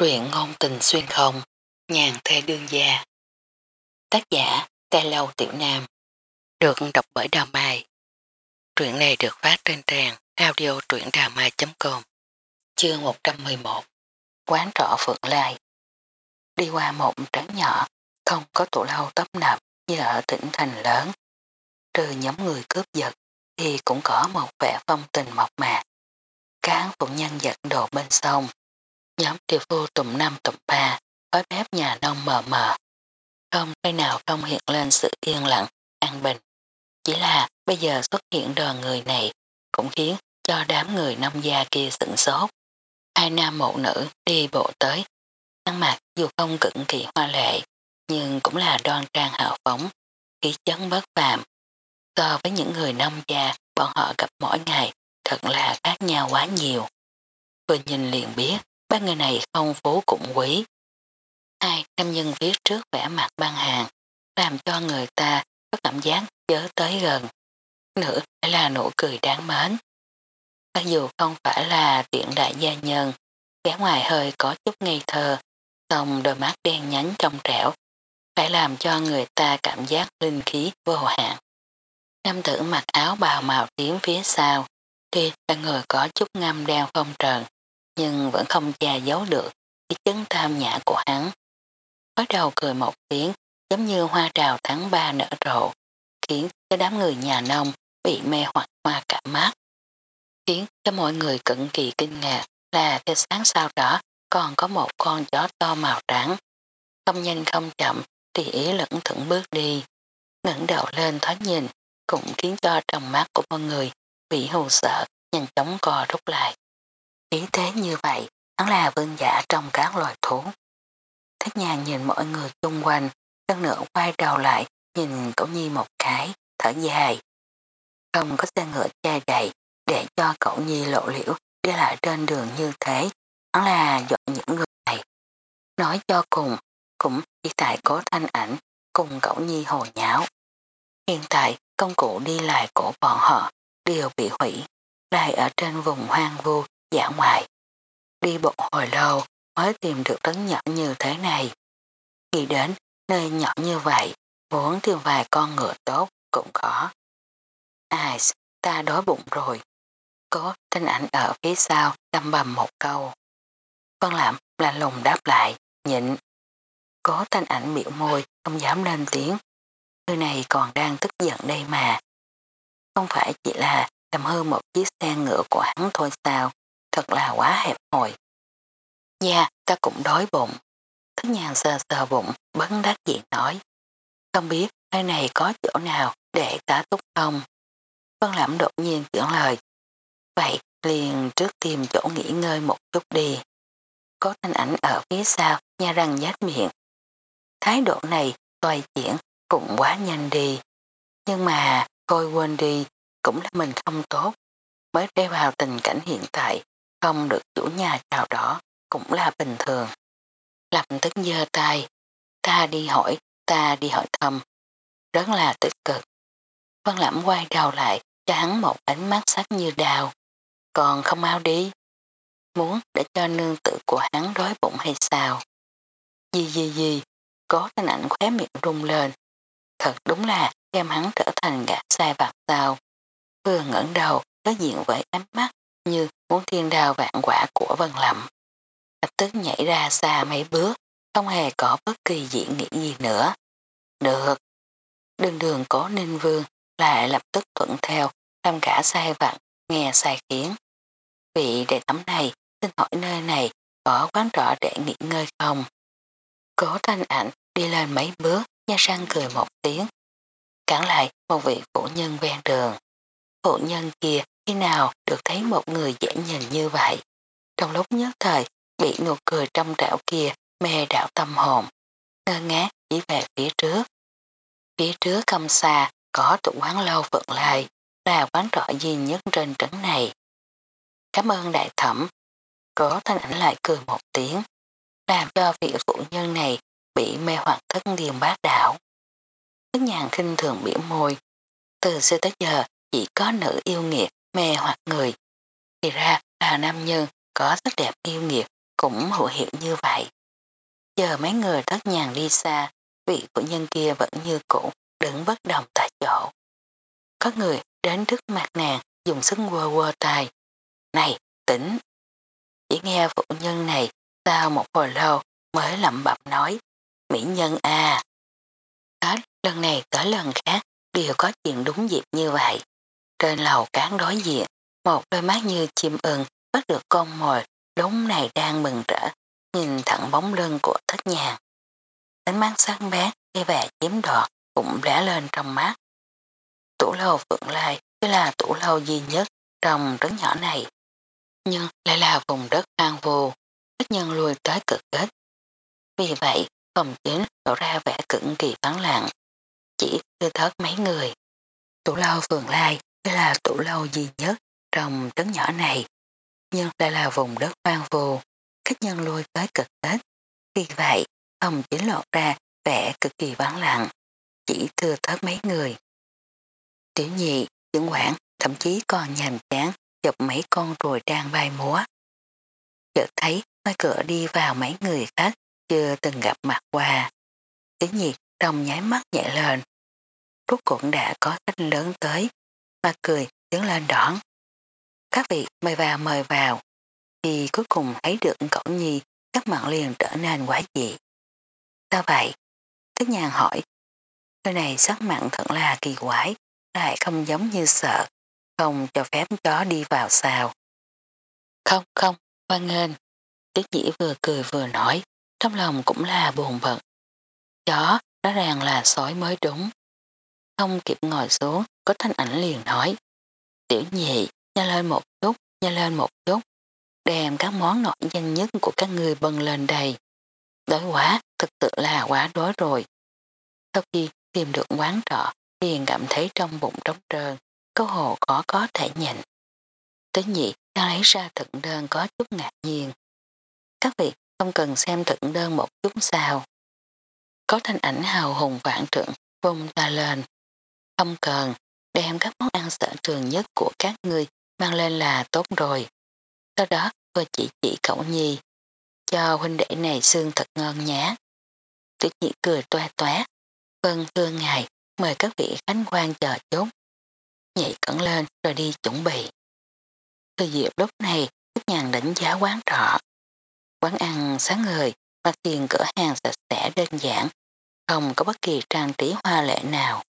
Truyện ngôn tình xuyên không, nhàn thê đương gia. Tác giả, Tê Lâu Tiểu Nam. Được đọc bởi Đào Mai. Truyện này được phát trên trang audio truyệnđàmai.com Chương 111 Quán trọ Phượng Lai Đi qua một trấn nhỏ, không có tủ lâu tấp nập như ở tỉnh thành lớn. Trừ nhóm người cướp giật thì cũng có một vẻ phong tình mộc mạc. Cán phụ nhân giật đồ bên sông Nhóm tiểu phu tùm năm tùm ba, khói bếp nhà nông mờ mờ. Không nơi nào không hiện lên sự yên lặng, an bình. Chỉ là bây giờ xuất hiện đoàn người này cũng khiến cho đám người nông gia kia sửng sốt. Hai nam một nữ đi bộ tới. Ăn mặt dù không cực kỳ hoa lệ, nhưng cũng là đoan trang hào phóng, khí chấn bất phàm. So với những người nông gia bọn họ gặp mỗi ngày thật là khác nhau quá nhiều. Vừa nhìn liền biết ba người này không phú cũng quý. Hai nam nhân viết trước vẻ mặt băng hàng, làm cho người ta có cảm giác chớ tới gần. Nữa là nụ cười đáng mến. Mặc dù không phải là tiện đại gia nhân, vẻ ngoài hơi có chút ngây thơ, xong đôi mắt đen nhánh trong trẻo, phải làm cho người ta cảm giác linh khí vô hạn. Nam tử mặc áo bào màu tím phía sau, thì là người có chút ngâm đen không trần, nhưng vẫn không che giấu được cái chứng tham nhã của hắn. Bắt đầu cười một tiếng giống như hoa trào tháng ba nở rộ, khiến cho đám người nhà nông bị mê hoặc hoa cả mắt. Khiến cho mọi người cận kỳ kinh ngạc là cái sáng sau đó còn có một con chó to màu trắng. Không nhanh không chậm tùy ý lẫn thững bước đi. ngẩng đầu lên thoát nhìn cũng khiến cho trong mắt của mọi người bị hù sợ nhanh chóng co rút lại. Ý thế như vậy, hắn là vương giả trong các loài thú. Thế nhàng nhìn mọi người xung quanh, tân nữa quay đầu lại, nhìn cậu nhi một cái, thở dài. Không có xe ngựa che đầy, để cho cậu nhi lộ liễu đi lại trên đường như thế, hắn là dọn những người này. Nói cho cùng, cũng chỉ tại cố thanh ảnh cùng cậu nhi hồ nháo. Hiện tại, công cụ đi lại của bọn họ đều bị hủy, lại ở trên vùng hoang vu giả ngoại. Đi bộ hồi lâu mới tìm được trấn nhỏ như thế này. Khi đến nơi nhỏ như vậy, muốn tìm vài con ngựa tốt cũng khó. Ai, ta đói bụng rồi. Có tên ảnh ở phía sau đâm bầm một câu. Vân Lạm là lùng đáp lại, nhịn. Có tên ảnh biểu môi, không dám lên tiếng. Người này còn đang tức giận đây mà. Không phải chỉ là làm hư một chiếc xe ngựa của hắn thôi sao thật là quá hẹp hòi. Dạ, ta cũng đói bụng. Thức nhàn sờ sờ bụng, bấn đắc diện nói. Không biết nơi này có chỗ nào để tá túc không? Vân Lãm đột nhiên chuyển lời. Vậy liền trước tìm chỗ nghỉ ngơi một chút đi. Có thanh ảnh ở phía sau, nha răng nhát miệng. Thái độ này, toài chuyển, cũng quá nhanh đi. Nhưng mà, coi quên đi, cũng là mình không tốt. Mới rơi vào tình cảnh hiện tại, không được chủ nhà chào đó cũng là bình thường. Lập tức giơ tay, ta đi hỏi, ta đi hỏi thăm. Rất là tích cực. Văn lãm quay đầu lại cho hắn một ánh mắt sắc như đào. Còn không mau đi. Muốn để cho nương tự của hắn đói bụng hay sao? Gì gì gì, có tên ảnh khóe miệng rung lên. Thật đúng là đem hắn trở thành gã sai bạc sao. Vừa ngẩng đầu đối diện với ánh mắt như muốn thiên đào vạn quả của Vân Lâm. Lập tức nhảy ra xa mấy bước, không hề có bất kỳ diễn nghĩ gì nữa. Được. Đường đường cố ninh vương lại lập tức thuận theo, làm cả sai vặn, nghe sai khiến. Vị đệ tấm này, xin hỏi nơi này có quán trọ để nghỉ ngơi không? Cố thanh ảnh đi lên mấy bước, nha sang cười một tiếng. Cản lại một vị phụ nhân ven đường. Phụ nhân kia khi nào được thấy một người dễ nhìn như vậy. Trong lúc nhất thời, bị nụ cười trong trảo kia mê đảo tâm hồn, ngơ ngác chỉ về phía trước. Phía trước không xa, có tụ quán lâu vượng lai, là quán trọ duy nhất trên trấn này. Cảm ơn đại thẩm. Có thanh ảnh lại cười một tiếng, làm cho vị phụ nhân này bị mê hoặc thất điềm bát đảo. Thức nhàng khinh thường biểu môi, từ xưa tới giờ chỉ có nữ yêu nghiệt mê hoặc người. Thì ra là nam nhân có rất đẹp yêu nghiệt cũng hữu hiệu như vậy. Chờ mấy người thất nhàn đi xa, vị phụ nhân kia vẫn như cũ, đứng bất động tại chỗ. Có người đến trước mặt nàng dùng sức quơ quơ tay. Này, tỉnh! Chỉ nghe phụ nhân này sau một hồi lâu mới lẩm bẩm nói. Mỹ nhân à! Hết lần này tới lần khác đều có chuyện đúng dịp như vậy. Trên lầu cán đối diện, một đôi mắt như chim ưng bắt được con mồi lúc này đang mừng rỡ, nhìn thẳng bóng lưng của thất nhàng. Ánh mắt sáng bét đi vẻ chiếm đoạt cũng lẻ lên trong mắt. Tủ lâu Phượng Lai chỉ là tủ lâu duy nhất trong trấn nhỏ này. Nhưng lại là vùng đất an vô, ít nhân lui tới cực ít. Vì vậy, phòng chính lộ ra vẻ cực kỳ vắng lặng, chỉ tư thớt mấy người. Tủ lâu Phượng Lai là tủ lâu duy nhất trong trấn nhỏ này, nhưng lại là vùng đất hoang vô, khách nhân lui tới cực ít. Vì vậy, phòng chỉ lộ ra vẻ cực kỳ vắng lặng, chỉ thưa thớt mấy người. Tiểu nhị, chứng quản, thậm chí còn nhàm chán chụp mấy con rùi đang bay múa. Chợt thấy ngoài cửa đi vào mấy người khác chưa từng gặp mặt qua. Tiểu nhị trong nháy mắt nhẹ lên. Rốt cuộn đã có khách lớn tới, mà cười đứng lên đón. Các vị mời vào mời vào, thì cuối cùng thấy được cậu nhi các mặt liền trở nên quá dị. Sao vậy? Tức nhàn hỏi. nơi này sắc mặn thật là kỳ quái, lại không giống như sợ, không cho phép chó đi vào sao. Không, không, hoan nghênh. Tiết dĩ vừa cười vừa nói, trong lòng cũng là buồn bận. Chó, rõ ràng là sói mới đúng. Không kịp ngồi xuống, có thanh ảnh liền nói. Tiểu nhị, nhanh lên một chút, nhanh lên một chút. Đem các món nổi danh nhất của các người bần lên đầy. Đói quá, thực sự là quá đói rồi. Sau khi tìm được quán trọ, liền cảm thấy trong bụng trống trơn, có hồ khó có thể nhịn. Tới nhị đang lấy ra thực đơn có chút ngạc nhiên. Các vị không cần xem thực đơn một chút sao. Có thanh ảnh hào hùng vạn trượng vung ta lên. Không cần, đem các món ăn sở trường nhất của các ngươi mang lên là tốt rồi. Sau đó vừa chỉ chỉ cậu nhi, cho huynh đệ này xương thật ngon nhá. Tuyết nhị cười toa toát. Vâng thưa ngài, mời các vị khánh quan chờ chút. Nhị cẩn lên rồi đi chuẩn bị. Từ diệp lúc này, Tuyết nhàn đánh giá quán trọ. Quán ăn sáng ngời, mặt tiền cửa hàng sạch sẽ đơn giản, không có bất kỳ trang trí hoa lệ nào.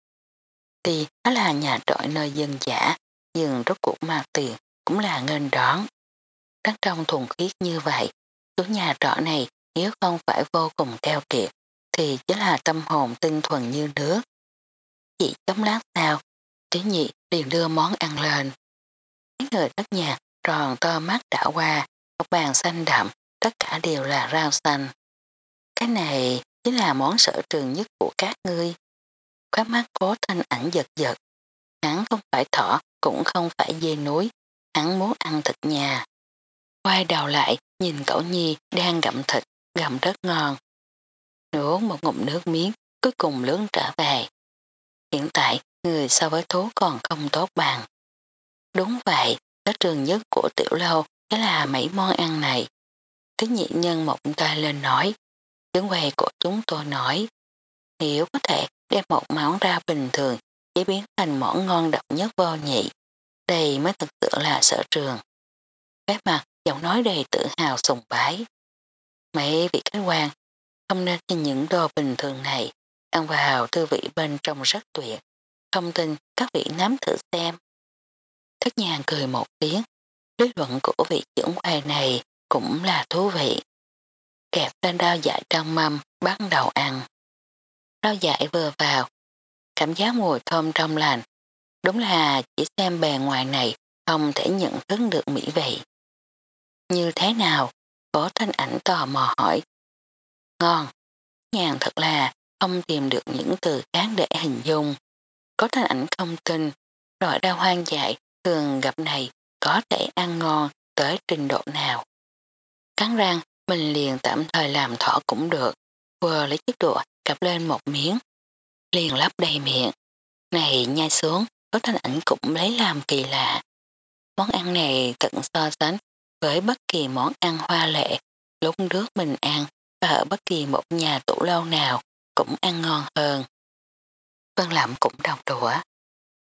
Thì nó là nhà trọ nơi dân giả, nhưng rốt cuộc mặt tiền cũng là ngân đón. Đắc trong thuần khiết như vậy, chủ nhà trọ này nếu không phải vô cùng keo kiệt, thì chính là tâm hồn tinh thuần như nước. Chỉ chấm lát sau, tí nhị liền đưa món ăn lên. Mấy người đất nhà tròn to mắt đảo qua, một bàn xanh đậm, tất cả đều là rau xanh. Cái này chính là món sở trường nhất của các ngươi. Khóa mắt cố thanh ảnh giật giật. Hắn không phải thỏ, cũng không phải dê núi, hắn muốn ăn thịt nhà. Quay đầu lại, nhìn cậu nhi đang gặm thịt, gặm rất ngon. Nuốt một ngụm nước miếng, cuối cùng lớn trở về. Hiện tại, người so với thú còn không tốt bằng. Đúng vậy, cái trường nhất của tiểu lâu chính là mấy món ăn này. Thứ nhị nhân một tay lên nói, tiếng quầy của chúng tôi nói, nếu có thể đem một món ra bình thường chế biến thành món ngon độc nhất vô nhị, đây mới thực sự là sở trường. Phép mặt giọng nói đầy tự hào sùng bái. Mấy vị khách quan không nên nhìn những đồ bình thường này ăn vào tư vị bên trong rất tuyệt. Không tin các vị nắm thử xem. Thất nhàng cười một tiếng. Lý luận của vị trưởng quầy này cũng là thú vị. Kẹp lên đao dại trong mâm bắt đầu ăn rau dại vừa vào. Cảm giác mùi thơm trong lành. Đúng là chỉ xem bề ngoài này không thể nhận thức được mỹ vị. Như thế nào? Có thanh ảnh tò mò hỏi. Ngon. Nhàn thật là không tìm được những từ khác để hình dung. Có thanh ảnh không tin, loại đau hoang dại thường gặp này có thể ăn ngon tới trình độ nào. Cắn răng, mình liền tạm thời làm thỏ cũng được, vừa lấy chiếc đũa cặp lên một miếng, liền lắp đầy miệng. Này nhai xuống, có thanh ảnh cũng lấy làm kỳ lạ. Món ăn này tận so sánh với bất kỳ món ăn hoa lệ lúc nước mình ăn và ở bất kỳ một nhà tủ lâu nào cũng ăn ngon hơn. Vân Lạm cũng đồng đũa.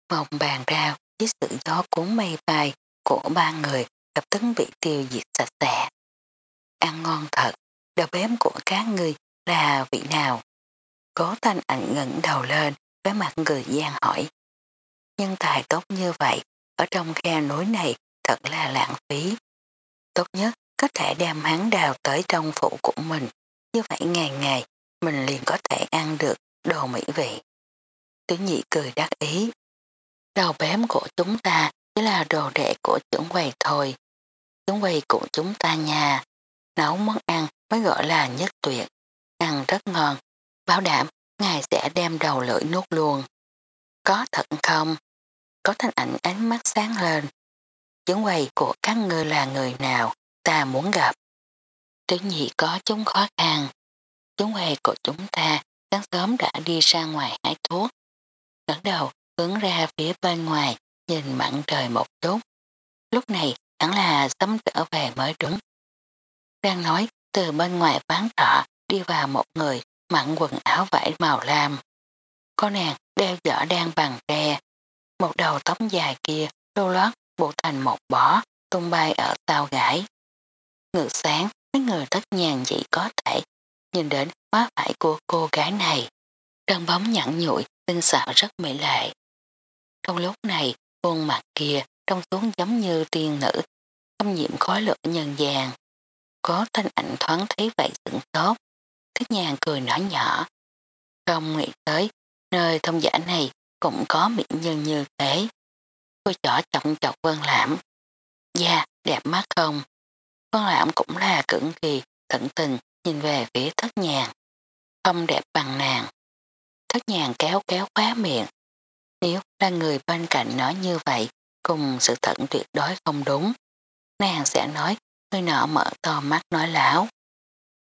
Một bàn rau với sự gió cuốn mây bay của ba người lập tức bị tiêu diệt sạch sẽ. Ăn ngon thật, đầu bếp của các người là vị nào? Cố thanh ảnh ngẩng đầu lên với mặt người gian hỏi. Nhân tài tốt như vậy, ở trong khe núi này thật là lãng phí. Tốt nhất có thể đem hắn đào tới trong phủ của mình, như vậy ngày ngày mình liền có thể ăn được đồ mỹ vị. Tiểu nhị cười đắc ý. Đầu bém của chúng ta chỉ là đồ đệ của trưởng quầy thôi. Trưởng quầy của chúng ta nhà, nấu món ăn mới gọi là nhất tuyệt, ăn rất ngon, bảo đảm ngài sẽ đem đầu lưỡi nuốt luôn. Có thật không? Có thanh ảnh ánh mắt sáng lên. Chứng quầy của các ngươi là người nào ta muốn gặp. Tiểu nhị có chúng khó khăn. Chứng quầy của chúng ta sáng sớm đã đi ra ngoài hái thuốc. ngẩng đầu, hướng ra phía bên ngoài, nhìn mặn trời một chút. Lúc này, hẳn là sớm trở về mới đúng. Đang nói, từ bên ngoài quán trọ, đi vào một người mặn quần áo vải màu lam. Con nàng đeo giỏ đang bằng tre. Một đầu tóc dài kia đô lót bộ thành một bó tung bay ở tàu gãi. Ngự sáng mấy người tất nhàn chỉ có thể nhìn đến má phải của cô gái này. Đơn bóng nhẵn nhụi, tinh xạo rất mỹ lệ. Trong lúc này, khuôn mặt kia trông xuống giống như tiên nữ, thâm nhiệm khói lửa nhân gian. Có thanh ảnh thoáng thấy vậy tưởng tốt. Thích nhàn cười nhỏ nhỏ. Không nghĩ tới, nơi thông giả này cũng có mỹ nhân như thế. Cô chỏ trọng chọc vân lãm. Da, đẹp mắt không? Vân lãm cũng là cưỡng kỳ, thận tình nhìn về phía thất nhàn. Không đẹp bằng nàng. Thất nhàn kéo kéo khóa miệng. Nếu là người bên cạnh nói như vậy, cùng sự thận tuyệt đối không đúng. Nàng sẽ nói, người nọ mở to mắt nói láo.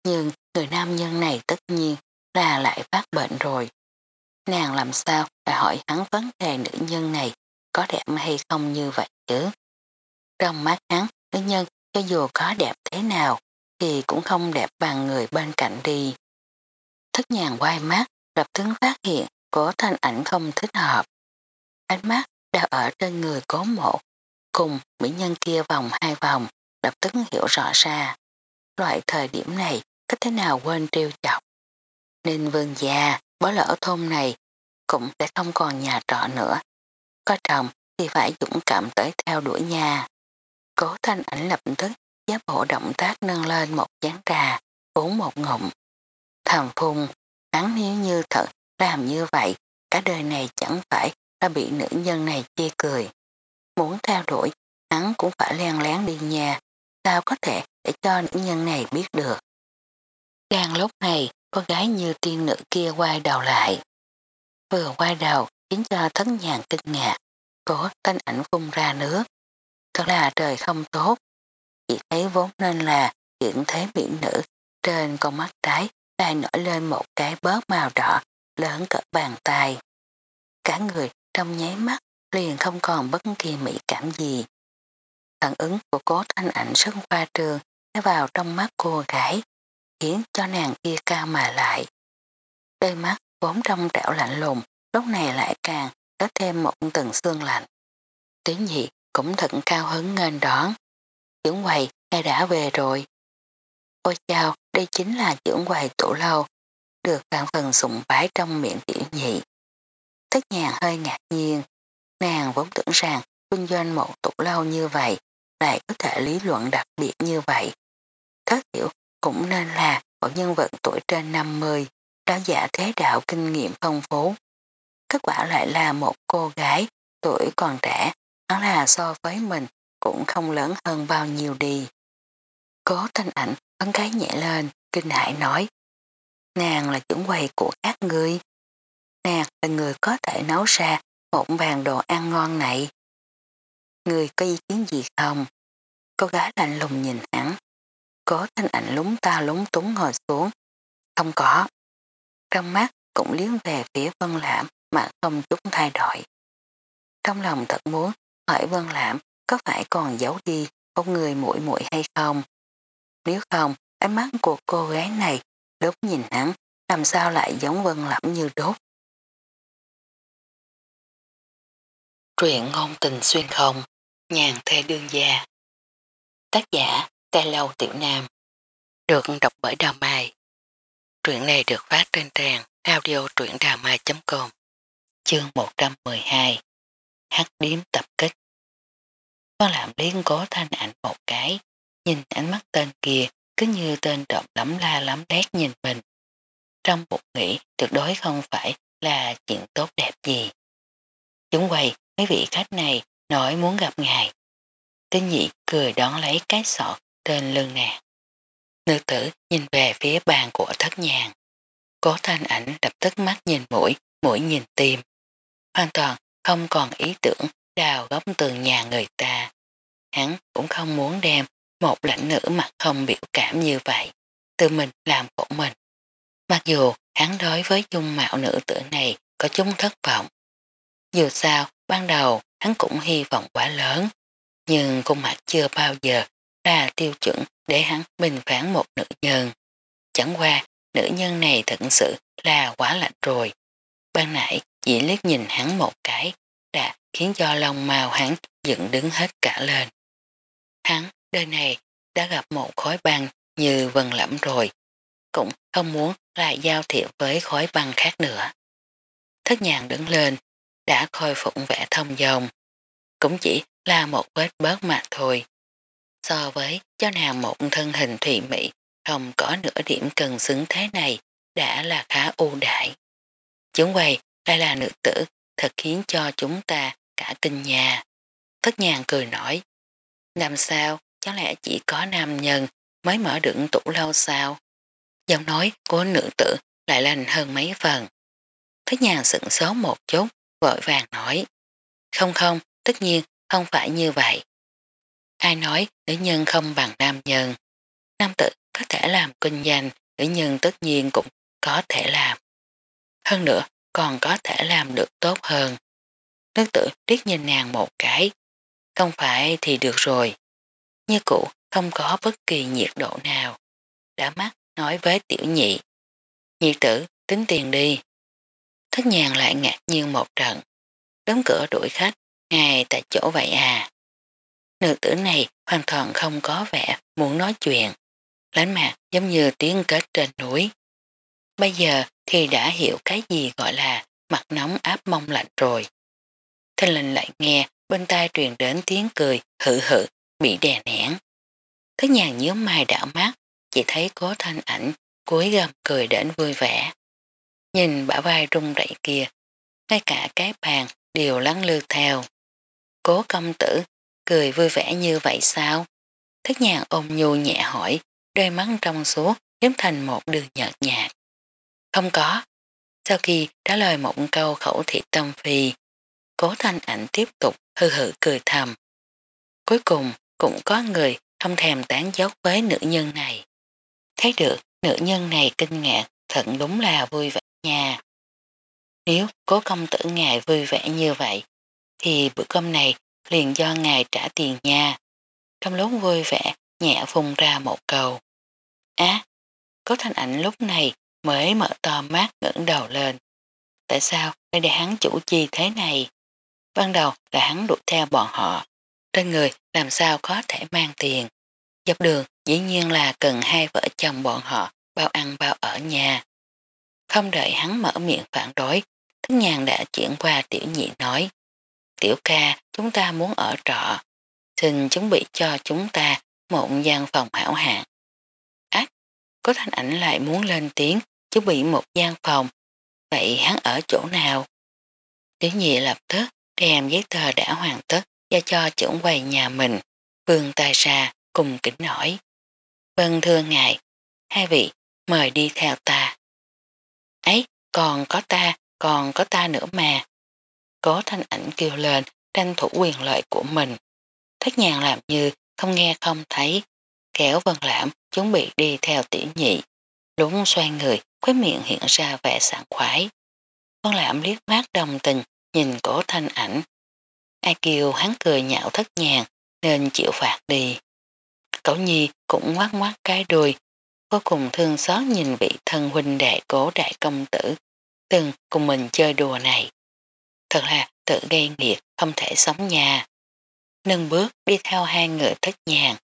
Nhưng người nam nhân này tất nhiên là lại phát bệnh rồi. Nàng làm sao phải hỏi hắn vấn đề nữ nhân này có đẹp hay không như vậy chứ. Trong mắt hắn, nữ nhân cho dù có đẹp thế nào thì cũng không đẹp bằng người bên cạnh đi. Thất nhàng quay mắt, lập tướng phát hiện có thanh ảnh không thích hợp. Ánh mắt đào ở trên người cố mộ, cùng mỹ nhân kia vòng hai vòng, lập tức hiểu rõ ra. Loại thời điểm này có thế nào quên trêu chọc. Nên vương gia bỏ lỡ thôn này cũng sẽ không còn nhà trọ nữa. Có chồng thì phải dũng cảm tới theo đuổi nhà. Cố thanh ảnh lập tức giáp bộ động tác nâng lên một chán trà, uống một ngụm. Thầm phung, hắn nếu như thật làm như vậy, cả đời này chẳng phải là bị nữ nhân này chê cười. Muốn theo đuổi, hắn cũng phải len lén đi nhà, sao có thể để cho nữ nhân này biết được. Đang lúc này, con gái như tiên nữ kia quay đầu lại. Vừa quay đầu, khiến cho thất nhàn kinh ngạc, có tên ảnh phun ra nước. Thật là trời không tốt. Chỉ thấy vốn nên là hiện thế mỹ nữ trên con mắt trái lại nổi lên một cái bớt màu đỏ lớn cỡ bàn tay. Cả người trong nháy mắt liền không còn bất kỳ mỹ cảm gì. Phản ứng của cố thanh ảnh sức khoa trường vào trong mắt cô gái khiến cho nàng kia cao mà lại. Đôi mắt vốn trong trẻo lạnh lùng, lúc này lại càng có thêm một tầng xương lạnh. tiểu nhị cũng thật cao hứng ngên đón. Dưỡng quầy, ngay đã về rồi. Ôi chào, đây chính là dưỡng quầy tủ lâu, được vạn phần sùng bái trong miệng tiểu nhị. Thất nhàng hơi ngạc nhiên, nàng vốn tưởng rằng kinh doanh một tủ lâu như vậy lại có thể lý luận đặc biệt như vậy. Thất hiểu cũng nên là một nhân vật tuổi trên 50, đã giả thế đạo kinh nghiệm phong phú. Kết quả lại là một cô gái tuổi còn trẻ, đó là so với mình cũng không lớn hơn bao nhiêu đi. Cố thanh ảnh ấn cái nhẹ lên, kinh hại nói. Nàng là chuẩn quầy của các ngươi. Nàng là người có thể nấu ra một bàn đồ ăn ngon này. Người có ý kiến gì không? Cô gái lạnh lùng nhìn hắn. Cố thanh ảnh lúng ta lúng túng ngồi xuống. Không có. Trong mắt cũng liếng về phía Vân Lãm mà không chút thay đổi. Trong lòng thật muốn hỏi Vân Lãm có phải còn giấu đi một người muội muội hay không? Nếu không, ánh mắt của cô gái này lúc nhìn hắn làm sao lại giống vân Lãm như đốt. Truyện ngôn tình xuyên không, nhàn thê đương gia. Tác giả, Tê Lâu Tiểu Nam. Được đọc bởi Đào Mai. Truyện này được phát trên trang audio truyệnđàmai.com Chương 112 Hát điếm tập kích Con làm liên cố thanh ảnh một cái, nhìn ánh mắt tên kia cứ như tên trộm lắm la lắm đét nhìn mình. Trong bụng nghĩ tuyệt đối không phải là chuyện tốt đẹp gì. Chúng quay mấy vị khách này nói muốn gặp ngài. Tinh nhị cười đón lấy cái sọt trên lưng nàng. Nữ tử nhìn về phía bàn của thất nhàng. Cố thanh ảnh đập tức mắt nhìn mũi, mũi nhìn tim. Hoàn toàn không còn ý tưởng đào góc tường nhà người ta. Hắn cũng không muốn đem một lãnh nữ mặt không biểu cảm như vậy, tự mình làm khổ mình. Mặc dù hắn đối với dung mạo nữ tử này có chúng thất vọng. Dù sao, ban đầu hắn cũng hy vọng quá lớn, nhưng khuôn mặt chưa bao giờ là tiêu chuẩn để hắn bình phán một nữ nhân. Chẳng qua, nữ nhân này thật sự là quá lạnh rồi. Ban nãy chỉ liếc nhìn hắn một cái, đã khiến cho lòng màu hắn dựng đứng hết cả lên. Hắn, đời này, đã gặp một khối băng như vần lẫm rồi, cũng không muốn lại giao thiệp với khối băng khác nữa. Thất nhàng đứng lên, đã khôi phục vẻ thông dòng, cũng chỉ là một vết bớt mà thôi. So với cho nàng một thân hình thủy mỹ không có nửa điểm cần xứng thế này đã là khá ưu đại. Chúng quay lại là nữ tử thật khiến cho chúng ta cả kinh nhà. Thất nhàng cười nói làm sao chẳng lẽ chỉ có nam nhân mới mở được tủ lâu sao? Giọng nói của nữ tử lại lành hơn mấy phần. Thất nhàng sững số một chút, vội vàng nói. Không không, tất nhiên không phải như vậy. Ai nói nữ nhân không bằng nam nhân. Nam tử có thể làm kinh doanh, nữ nhân tất nhiên cũng có thể làm. Hơn nữa, còn có thể làm được tốt hơn. Nữ tử liếc nhìn nàng một cái. Không phải thì được rồi. Như cũ không có bất kỳ nhiệt độ nào. Đã mắt nói với tiểu nhị. Nhị tử, tính tiền đi. Thất nhàng lại ngạc nhiên một trận. Đóng cửa đuổi khách, Ngay tại chỗ vậy à. Nữ tử này hoàn toàn không có vẻ muốn nói chuyện. Lánh mặt giống như tiếng kết trên núi. Bây giờ thì đã hiểu cái gì gọi là mặt nóng áp mông lạnh rồi. Thanh linh lại nghe bên tai truyền đến tiếng cười hự hự bị đè nén. Thất nhàng nhớ mai đảo mắt, chỉ thấy cố thanh ảnh cuối gầm cười đến vui vẻ. Nhìn bả vai rung rẩy kia, ngay cả cái bàn đều lắng lư theo. Cố công tử cười vui vẻ như vậy sao? Thất nhàn ôm nhu nhẹ hỏi đôi mắt trong suốt giống thành một đường nhợt nhạt. Không có. Sau khi trả lời một câu khẩu thị tâm phi, cố thanh ảnh tiếp tục hư hự cười thầm. Cuối cùng cũng có người không thèm tán dốc với nữ nhân này. Thấy được nữ nhân này kinh ngạc thật đúng là vui vẻ nha. Nếu cố công tử ngài vui vẻ như vậy, thì bữa cơm này liền do ngài trả tiền nha. Trong lúc vui vẻ, nhẹ phùng ra một câu. Á, cố thanh ảnh lúc này mới mở to mắt ngưỡng đầu lên. Tại sao lại để hắn chủ chi thế này? Ban đầu là hắn đuổi theo bọn họ. Trên người làm sao có thể mang tiền. Dọc đường dĩ nhiên là cần hai vợ chồng bọn họ bao ăn bao ở nhà. Không đợi hắn mở miệng phản đối, thức nhàn đã chuyển qua tiểu nhị nói. Tiểu ca, chúng ta muốn ở trọ. Xin chuẩn bị cho chúng ta một gian phòng hảo hạng. Ác, có thanh ảnh lại muốn lên tiếng chuẩn bị một gian phòng. Vậy hắn ở chỗ nào? Tiểu nhị lập tức đem giấy tờ đã hoàn tất giao cho trưởng quầy nhà mình. Vương tài ra cùng kính nổi. Vâng thưa ngài, hai vị mời đi theo ta. Ấy, còn có ta, còn có ta nữa mà. Có thanh ảnh kêu lên tranh thủ quyền lợi của mình. Thất nhàng làm như không nghe không thấy, kéo vân lãm chuẩn bị đi theo tiểu nhị. Đúng xoay người, khóe miệng hiện ra vẻ sảng khoái. Vân lãm liếc mắt đồng tình, nhìn cổ thanh ảnh. Ai kêu hắn cười nhạo thất nhàng, nên chịu phạt đi. Cậu nhi cũng ngoát ngoát cái đuôi vô cùng thương xót nhìn vị thân huynh đệ cố đại công tử từng cùng mình chơi đùa này. Thật là tự gây nghiệt không thể sống nhà. Nâng bước đi theo hai người thất nhàng.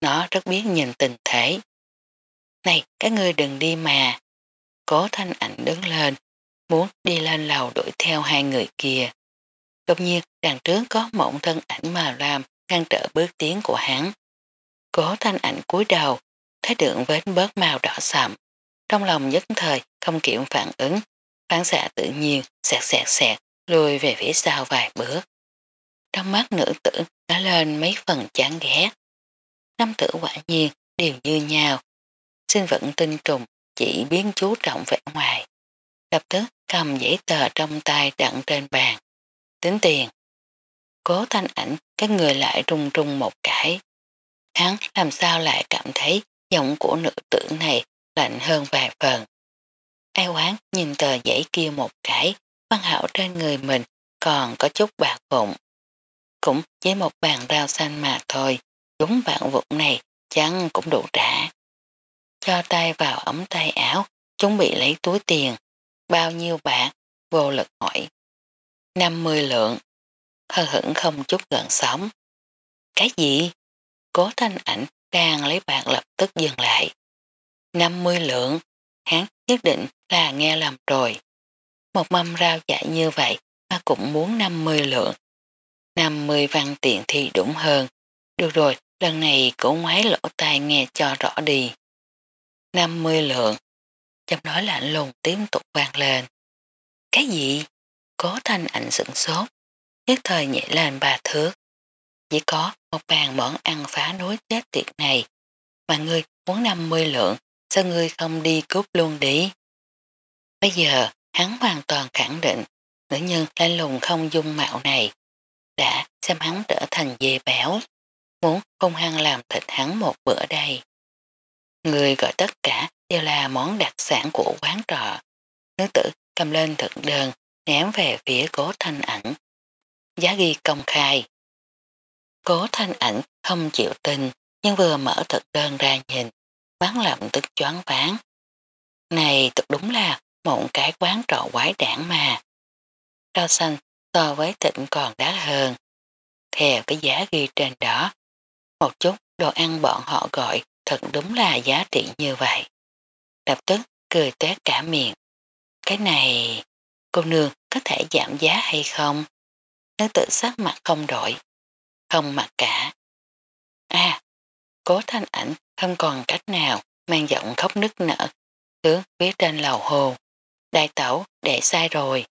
Nó rất biết nhìn tình thể. Này các ngươi đừng đi mà. Cố thanh ảnh đứng lên muốn đi lên lầu đuổi theo hai người kia. Đột nhiên đằng trước có một thân ảnh mà làm ngăn trở bước tiến của hắn. Cố thanh ảnh cúi đầu, thấy đường vết bớt màu đỏ sậm. Trong lòng nhất thời không kiểm phản ứng, phản xạ tự nhiên sẹt sẹt sẹt, lùi về phía sau vài bước. Trong mắt nữ tử đã lên mấy phần chán ghét. Năm tử quả nhiên đều như nhau. Xin vẫn tinh trùng chỉ biến chú trọng vẻ ngoài. Lập tức cầm giấy tờ trong tay đặn trên bàn. Tính tiền. Cố thanh ảnh các người lại rung rung một cái. Hắn làm sao lại cảm thấy giọng của nữ tử này lạnh hơn vài phần. Ai quán nhìn tờ giấy kia một cái, văn hảo trên người mình còn có chút bạc vụn. Cũng với một bàn rau xanh mà thôi, đúng bạn vụn này chắn cũng đủ trả. Cho tay vào ống tay áo, chuẩn bị lấy túi tiền. Bao nhiêu bạc? Vô lực hỏi. 50 lượng. Hờ hững không chút gần sóng. Cái gì? Cố thanh ảnh đang lấy bạc lập tức dừng lại. 50 lượng. Hắn nhất định là nghe lầm rồi. Một mâm rau dại như vậy mà cũng muốn 50 lượng. 50 văn tiện thì đúng hơn. Được rồi, lần này cổ ngoái lỗ tai nghe cho rõ đi. 50 lượng. chồng nói lạnh lùng tiếp tục vang lên. Cái gì? Cố thanh ảnh sửng sốt. Nhất thời nhảy lên ba thước. Chỉ có một bàn món ăn phá núi chết tiệt này. Mà ngươi muốn 50 lượng, sao ngươi không đi cướp luôn đi? Bây giờ, hắn hoàn toàn khẳng định nữ nhân lanh lùng không dung mạo này đã xem hắn trở thành dê béo, muốn không hăng làm thịt hắn một bữa đây. Người gọi tất cả đều là món đặc sản của quán trọ. Nữ tử cầm lên thực đơn, ném về phía cố thanh ảnh. Giá ghi công khai. Cố thanh ảnh không chịu tin, nhưng vừa mở thực đơn ra nhìn, bán lậm tức choáng ván. Này thật đúng là một cái quán trọ quái đảng mà. Rau xanh so với thịnh còn đá hơn. Theo cái giá ghi trên đó, một chút đồ ăn bọn họ gọi thật đúng là giá trị như vậy. Lập tức cười tuét cả miệng. Cái này, cô nương có thể giảm giá hay không? Nó tự sắc mặt không đổi. Không mặc cả. À, cố thanh ảnh không còn cách nào mang giọng khóc nức nở. Hướng phía trên lầu hồ. Đại tẩu, để sai rồi.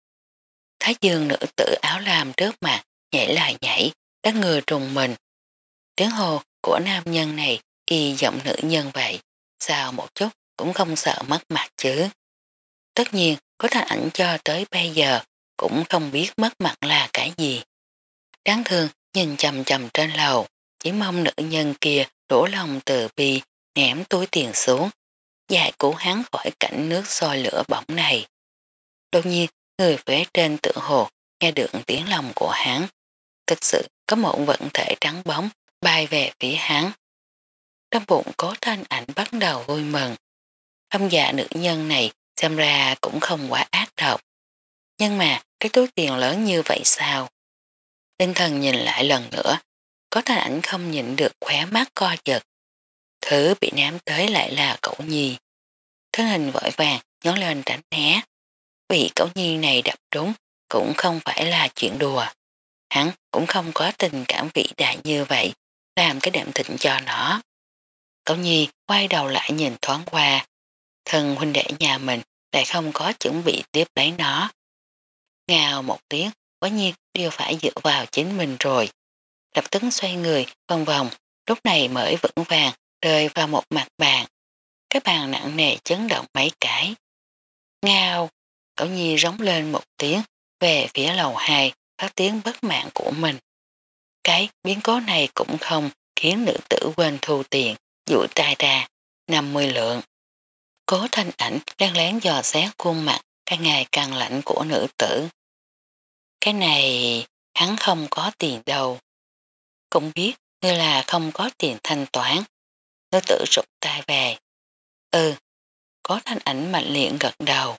Thái dương nữ tử áo làm trước mặt, nhảy lại nhảy, các người trùng mình. Tiếng hồ của nam nhân này y giọng nữ nhân vậy, sao một chút cũng không sợ mất mặt chứ. Tất nhiên, có thanh ảnh cho tới bây giờ cũng không biết mất mặt là cái gì. Đáng thương nhìn chầm chầm trên lầu, chỉ mong nữ nhân kia đổ lòng từ bi ném túi tiền xuống, giải cứu hắn khỏi cảnh nước soi lửa bỏng này. Đột nhiên, người phía trên tượng hồ nghe được tiếng lòng của hắn. Thực sự có một vận thể trắng bóng bay về phía hắn. Trong bụng có thanh ảnh bắt đầu vui mừng. Âm dạ nữ nhân này xem ra cũng không quá ác độc. Nhưng mà cái túi tiền lớn như vậy sao? Tinh thần nhìn lại lần nữa, có thanh ảnh không nhìn được khóe mắt co giật. Thứ bị ném tới lại là cậu nhi. Thân hình vội vàng nhón lên tránh né. Bị cậu nhi này đập đúng cũng không phải là chuyện đùa. Hắn cũng không có tình cảm vĩ đại như vậy, làm cái đệm thịnh cho nó. Cậu nhi quay đầu lại nhìn thoáng qua, thân huynh đệ nhà mình lại không có chuẩn bị tiếp lấy nó. Ngào một tiếng, quả nhiên đều phải dựa vào chính mình rồi. Lập tức xoay người, vòng vòng, lúc này mới vững vàng, rơi vào một mặt bàn. Cái bàn nặng nề chấn động mấy cái. Ngao, cậu nhi rống lên một tiếng, về phía lầu 2, phát tiếng bất mạng của mình. Cái biến cố này cũng không khiến nữ tử quên thu tiền, dụi tay ra, 50 lượng. Cố thanh ảnh lén lén dò xét khuôn mặt càng ngày càng lạnh của nữ tử. Cái này hắn không có tiền đâu. Cũng biết như là không có tiền thanh toán. Nữ tử rụt tay về. Ừ, có thanh ảnh mạnh liện gật đầu.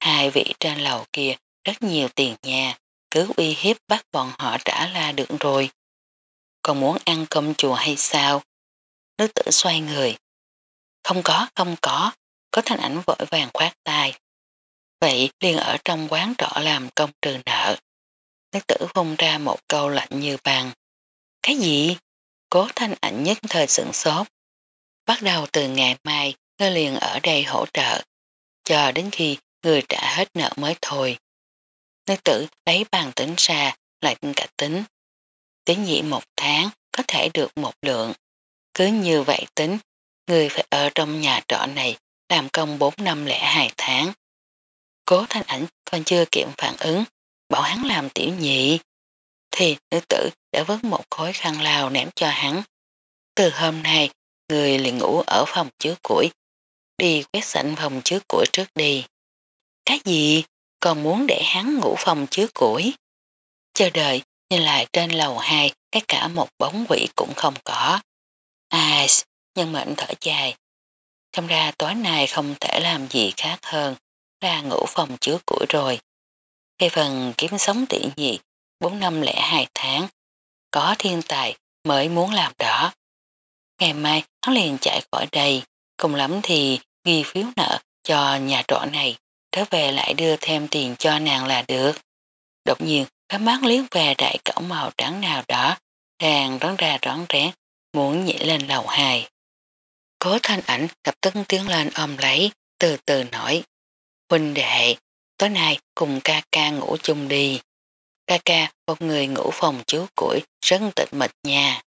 Hai vị trên lầu kia rất nhiều tiền nhà, cứ uy hiếp bắt bọn họ trả là được rồi. Còn muốn ăn cơm chùa hay sao? Nữ tử xoay người. Không có, không có, có thanh ảnh vội vàng khoát tay. Vậy liền ở trong quán trọ làm công trừ nợ. Nữ tử vung ra một câu lạnh như bằng. Cái gì? Cố thanh ảnh nhất thời sửng sốt. Bắt đầu từ ngày mai, ngươi liền ở đây hỗ trợ. Chờ đến khi người trả hết nợ mới thôi. Nữ tử lấy bàn tính ra, lại cả tính. Tính nhị một tháng, có thể được một lượng. Cứ như vậy tính, người phải ở trong nhà trọ này làm công 4 năm lẻ 2 tháng. Cố thanh ảnh còn chưa kiệm phản ứng, bảo hắn làm tiểu nhị. Thì nữ tử đã vớt một khối khăn lao ném cho hắn. Từ hôm nay, người liền ngủ ở phòng chứa củi. Đi quét sạch phòng chứa củi trước đi. Cái gì? Còn muốn để hắn ngủ phòng chứa củi? Chờ đợi, nhìn lại trên lầu 2, cái cả một bóng quỷ cũng không có. Ai, nhân mệnh thở dài. Xem ra tối nay không thể làm gì khác hơn là ngủ phòng chứa củi rồi. Cái phần kiếm sống tỷ nhị 4 năm lẻ 2 tháng có thiên tài mới muốn làm đó. Ngày mai hắn liền chạy khỏi đây cùng lắm thì ghi phiếu nợ cho nhà trọ này trở về lại đưa thêm tiền cho nàng là được. Đột nhiên cái mắt liếc về đại cổng màu trắng nào đó đang rón ra rón rén muốn nhảy lên lầu hài. Cố thanh ảnh lập tức tiếng lên ôm lấy, từ từ nổi. Huynh đệ, tối nay cùng ca ca ngủ chung đi. Ca ca một người ngủ phòng chú củi rất tịch mịch nha.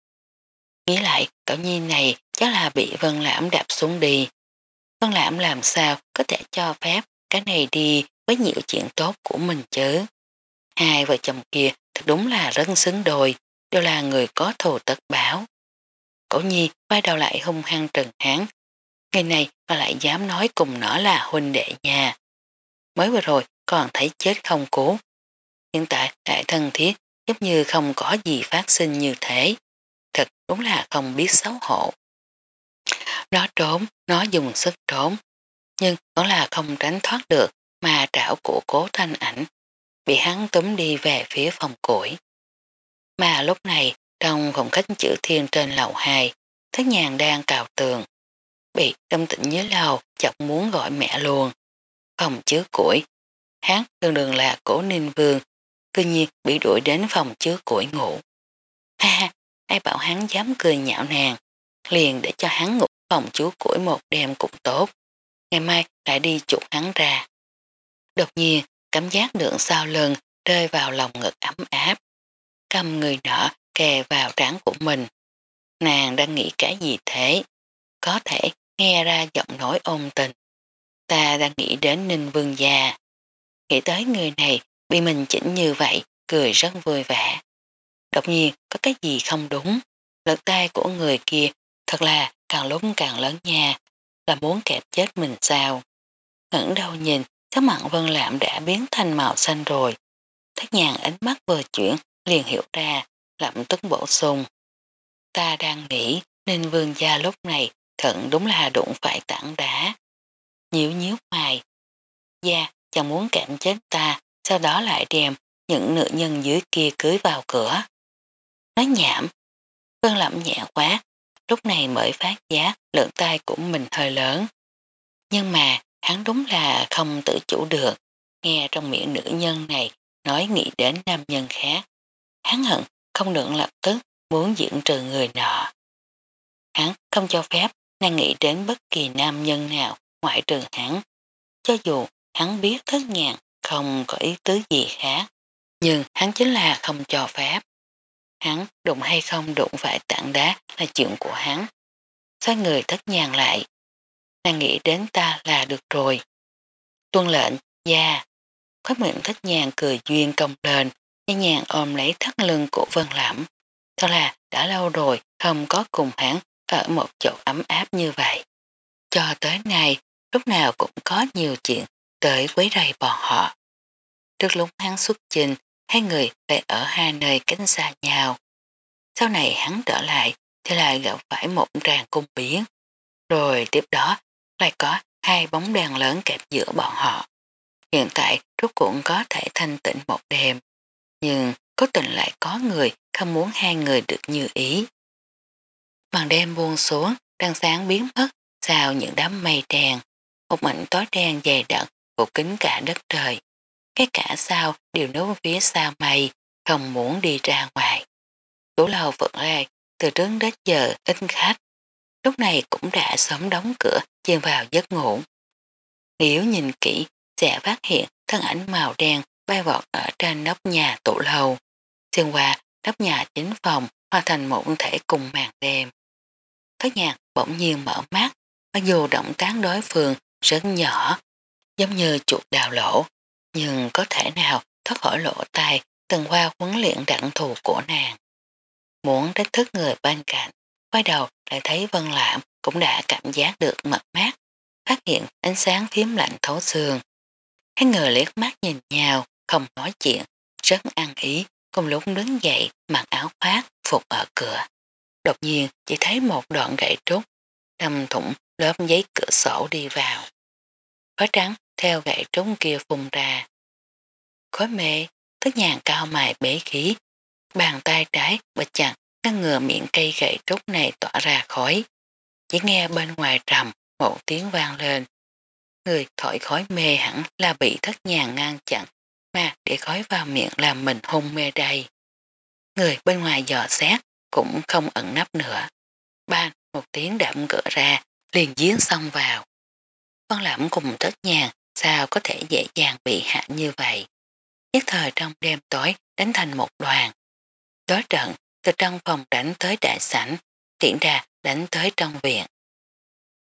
Nghĩ lại cậu nhi này chắc là bị Vân Lãm đạp xuống đi. Vân Lãm làm sao có thể cho phép cái này đi với nhiều chuyện tốt của mình chứ. Hai vợ chồng kia thật đúng là rất xứng đôi, đều là người có thù tất báo. Cổ nhi quay đầu lại hung hăng trần hán. Ngày này mà lại dám nói cùng nó là huynh đệ nhà. Mới vừa rồi còn thấy chết không cố Hiện tại đại thân thiết giống như không có gì phát sinh như thế. Thật đúng là không biết xấu hổ. Nó trốn, nó dùng sức trốn, nhưng vẫn là không tránh thoát được mà trảo của cố thanh ảnh, bị hắn túm đi về phía phòng củi. Mà lúc này, trong phòng khách chữ thiên trên lầu 2, thất nhàn đang cào tường, bị tâm tĩnh dưới lầu chọc muốn gọi mẹ luôn. Phòng chứa củi, hắn đường đường là cổ ninh vương, cư nhiên bị đuổi đến phòng chứa củi ngủ. Ha, ha ai bảo hắn dám cười nhạo nàng, liền để cho hắn ngủ phòng chứa củi một đêm cũng tốt. Ngày mai lại đi chụp hắn ra. Đột nhiên, cảm giác được sau lưng rơi vào lòng ngực ấm áp. Cầm người nọ kè vào trán của mình. Nàng đang nghĩ cái gì thế? Có thể nghe ra giọng nói ôn tình. Ta đang nghĩ đến Ninh Vương Gia. Nghĩ tới người này bị mình chỉnh như vậy, cười rất vui vẻ. Đột nhiên có cái gì không đúng. lực tay của người kia thật là càng lúc càng lớn nha, là muốn kẹp chết mình sao. Ngẫn đầu nhìn, các mặn vân lạm đã biến thành màu xanh rồi. Thất nhàng ánh mắt vừa chuyển, liền hiểu ra, lậm tức bổ sung. Ta đang nghĩ, nên vương gia lúc này thận đúng là đụng phải tảng đá. Nhíu nhíu mày. Gia, chẳng muốn kẹp chết ta, sau đó lại đem những nữ nhân dưới kia cưới vào cửa. Nói nhảm, vân lẩm nhẹ quá, lúc này mới phát giá lượng tay của mình hơi lớn. Nhưng mà hắn đúng là không tự chủ được, nghe trong miệng nữ nhân này nói nghĩ đến nam nhân khác. Hắn hận không được lập tức muốn diễn trừ người nọ. Hắn không cho phép nàng nghĩ đến bất kỳ nam nhân nào ngoại trừ hắn. Cho dù hắn biết thất nhàn không có ý tứ gì khác, nhưng hắn chính là không cho phép. Hắn đụng hay không đụng phải tảng đá là chuyện của hắn. Xoay người thất nhàn lại. Nàng nghĩ đến ta là được rồi. Tuân lệnh, gia. Khói miệng thất nhàn cười duyên công lên, nhẹ nhàng ôm lấy thắt lưng của Vân Lẩm. Thật là đã lâu rồi không có cùng hắn ở một chỗ ấm áp như vậy. Cho tới nay, lúc nào cũng có nhiều chuyện tới quấy rầy bọn họ. Trước lúc hắn xuất trình, hai người lại ở hai nơi cánh xa nhau. Sau này hắn trở lại thì lại gặp phải một tràng cung biến. Rồi tiếp đó lại có hai bóng đèn lớn kẹp giữa bọn họ. Hiện tại rốt cuộn có thể thanh tịnh một đêm, nhưng cố tình lại có người không muốn hai người được như ý. Màn đêm buông xuống, trăng sáng biến mất sau những đám mây đèn, một mảnh tối đen dày đặc phủ kính cả đất trời. Cái cả sao đều nấu phía xa mày không muốn đi ra ngoài. Tủ lầu vẫn ra, từ trước đến giờ ít khách. Lúc này cũng đã sớm đóng cửa, chìm vào giấc ngủ. Nếu nhìn kỹ, sẽ phát hiện thân ảnh màu đen bay vọt ở trên nóc nhà tủ lầu. Xuyên qua nóc nhà chính phòng hòa thành một thể cùng màn đêm. Thất nhạc bỗng nhiên mở mắt, mặc dù động tán đối phương rất nhỏ, giống như chuột đào lỗ, nhưng có thể nào thoát khỏi lỗ tai từng qua huấn luyện đặng thù của nàng. Muốn đánh thức người bên cạnh, quay đầu lại thấy Vân Lãm cũng đã cảm giác được mật mát, phát hiện ánh sáng phím lạnh thấu xương. Hai người liếc mắt nhìn nhau, không nói chuyện, rất ăn ý, cùng lúc đứng dậy mặc áo khoác phục ở cửa. Đột nhiên chỉ thấy một đoạn gậy trúc, đâm thủng lớp giấy cửa sổ đi vào. Khói trắng theo gậy trúng kia phùng ra. Khói mê, thức nhàn cao mài bế khí, bàn tay trái bật chặt ngăn ngừa miệng cây gậy trúc này tỏa ra khói. Chỉ nghe bên ngoài trầm một tiếng vang lên. Người thổi khói mê hẳn là bị thất nhàn ngăn chặn mà để khói vào miệng làm mình hôn mê đây. Người bên ngoài dò xét cũng không ẩn nắp nữa. Ban một tiếng đậm gỡ ra liền giếng xong vào. Con lãm cùng thất nhàn sao có thể dễ dàng bị hạ như vậy. Nhất thời trong đêm tối đánh thành một đoàn. Đối trận từ trong phòng đánh tới đại sảnh, tiện ra đánh tới trong viện.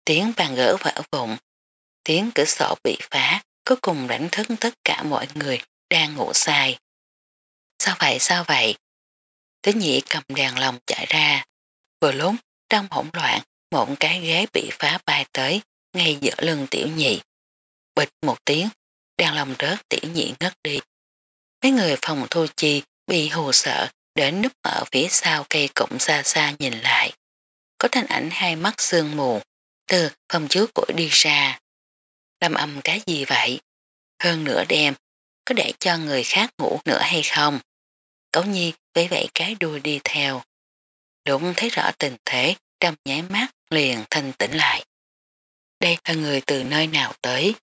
Tiếng bàn gỡ vỡ vụn, tiếng cửa sổ bị phá, cuối cùng đánh thức tất cả mọi người đang ngủ sai. Sao vậy, sao vậy? Tứ nhị cầm đèn lồng chạy ra. Vừa lúc, trong hỗn loạn, một cái ghế bị phá bay tới, ngay giữa lưng tiểu nhị. Bịch một tiếng, đang lòng rớt tỉ nhị ngất đi. Mấy người phòng thu chi bị hù sợ đến núp ở phía sau cây cụm xa xa nhìn lại. Có thanh ảnh hai mắt sương mù, từ phòng trước củi đi ra. Làm âm cái gì vậy? Hơn nửa đêm, có để cho người khác ngủ nữa hay không? Cấu nhi với vậy cái đuôi đi theo. Đúng thấy rõ tình thế, trong nháy mắt liền thanh tỉnh lại. Đây là người từ nơi nào tới.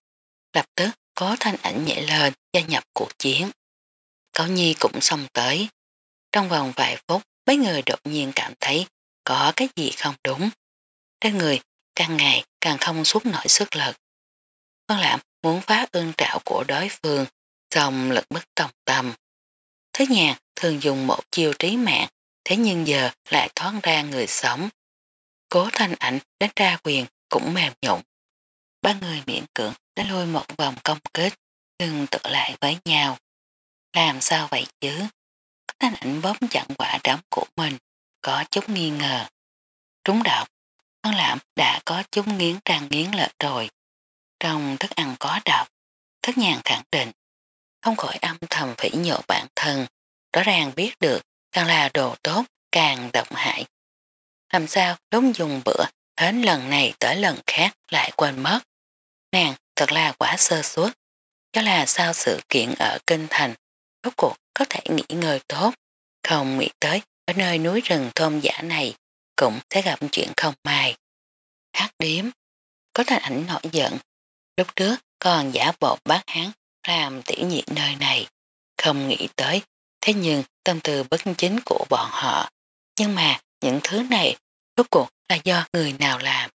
Lập tức có thanh ảnh nhảy lên gia nhập cuộc chiến. Cáo nhi cũng xong tới. Trong vòng vài phút, mấy người đột nhiên cảm thấy có cái gì không đúng. Các người càng ngày càng không suốt nổi sức lực. Vân Lãm muốn phá ương trạo của đối phương, dòng lực bất tòng tâm. Thế nhạc thường dùng một chiêu trí mạng, thế nhưng giờ lại thoát ra người sống. Cố thanh ảnh đánh ra quyền cũng mềm nhộn. Ba người miễn cưỡng đã lôi một vòng công kết, đừng tự lại với nhau. Làm sao vậy chứ? Thanh ảnh bóp chặn quả đám của mình, có chút nghi ngờ. Trúng độc, con lãm đã có chút nghiến răng nghiến lợi rồi. Trong thức ăn có độc, thất nhàn khẳng định, không khỏi âm thầm phỉ nhộ bản thân, rõ ràng biết được càng là đồ tốt càng độc hại. Làm sao đúng dùng bữa hết lần này tới lần khác lại quên mất. Nàng thật là quá sơ suốt, cho là sao sự kiện ở Kinh Thành rốt cuộc có thể nghỉ ngơi tốt, không nghĩ tới ở nơi núi rừng thôn giả này cũng sẽ gặp chuyện không may. Hát điếm, có thành ảnh nổi giận, lúc trước còn giả bộ bác hắn làm tiểu nhiệt nơi này, không nghĩ tới, thế nhưng tâm tư bất chính của bọn họ. Nhưng mà những thứ này rốt cuộc là do người nào làm.